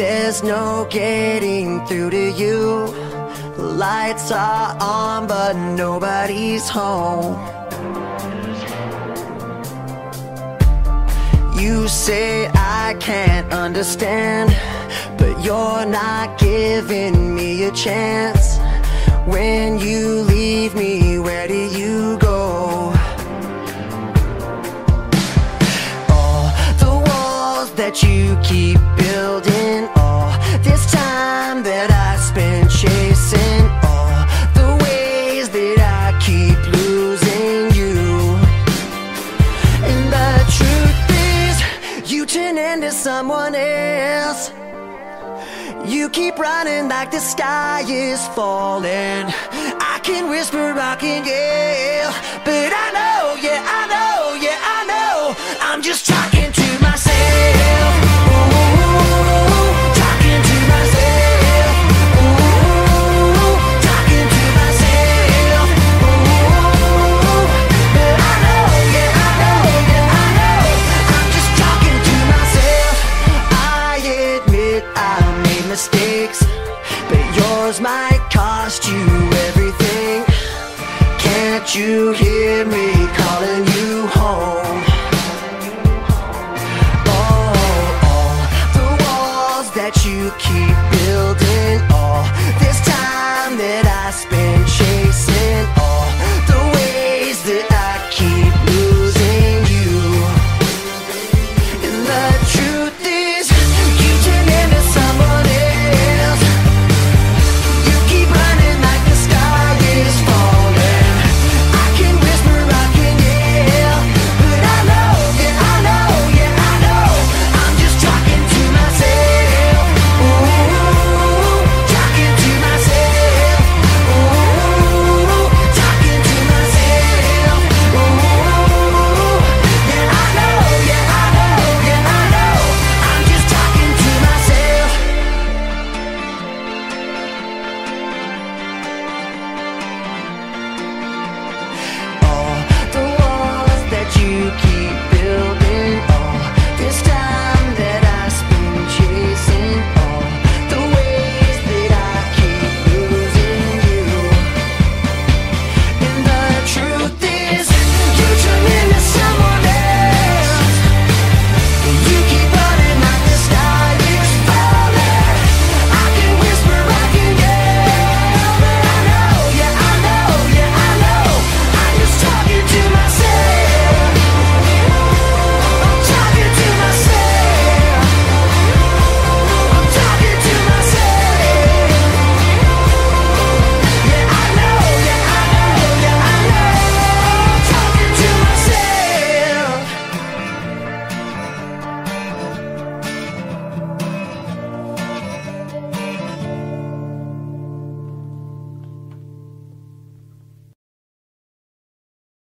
There's no getting through to you. The lights are on, but nobody's home. You say I can't understand, but you're not giving me a chance. When you leave me, where do you go? All the walls that you keep building, someone else. You keep running like the sky is falling. I can whisper, I can yell, but I you hear me calling you home? Oh, all the walls that you keep